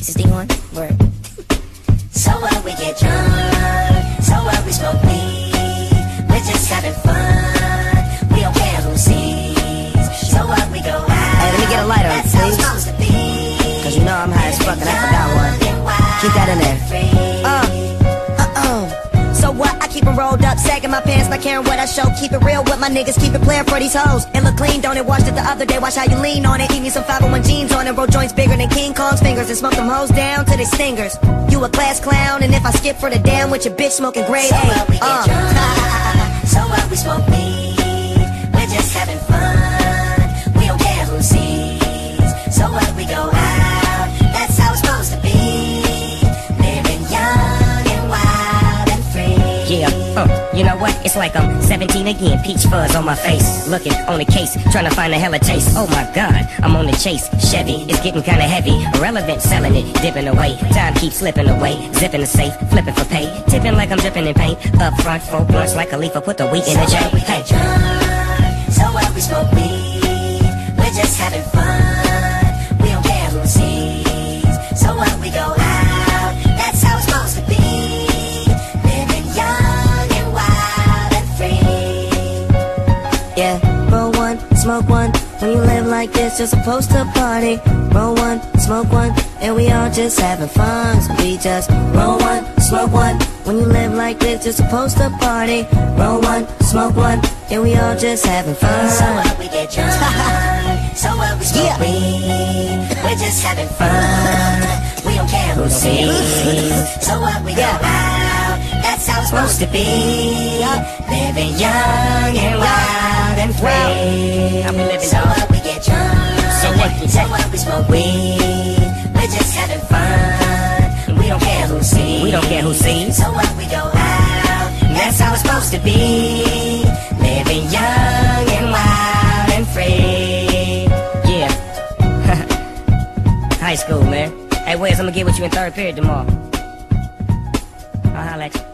Is? Word. So what we get drunk, rolled up, sagging my pants, not caring what I show. Keep it real with my niggas, keep it playing for these hoes. It look clean, don't it? Washed it the other day, watch how you lean on it. Eat me some 501 jeans on it, roll joints bigger than King Kong's fingers, and smoke them hoes down to their stingers. You a class clown, and if I skip for the damn with your bitch smoking grade So A. what we get Uh, uh, you know what? It's like I'm 17 again, peach fuzz on my face. Looking on the case, trying to find a hella chase. Oh my god, I'm on the chase. Chevy, it's getting kinda heavy. Irrelevant, selling it, dipping away. Time keeps slipping away. Zipping the safe, flipping for pay. Tipping like I'm dripping in paint. Up front, four blunts like a leaf, I put the wheat in the J. Hey, Yeah, roll one, smoke one. When you live like this, you're supposed to party. Roll one, smoke one, and we all just having fun. So we just roll one, smoke one. When you live like this, you're supposed to party. Roll one, smoke one, and we all just having fun. So what we get drunk, so what we smoke Yeah. weed, we're just having fun, we don't care who sees. So what we go out, that's how it's supposed to be, living young and wild and. I'll living So dog. what we get drunk, So what you so what we smoke weed, we're just having fun, we don't care who sees. We don't care who sees. So what we go out, that's how it's supposed to be, living young and wild and free. yeah. High school, man. Hey, Wes, I'm gonna get with you in third period tomorrow. I'll holla at you.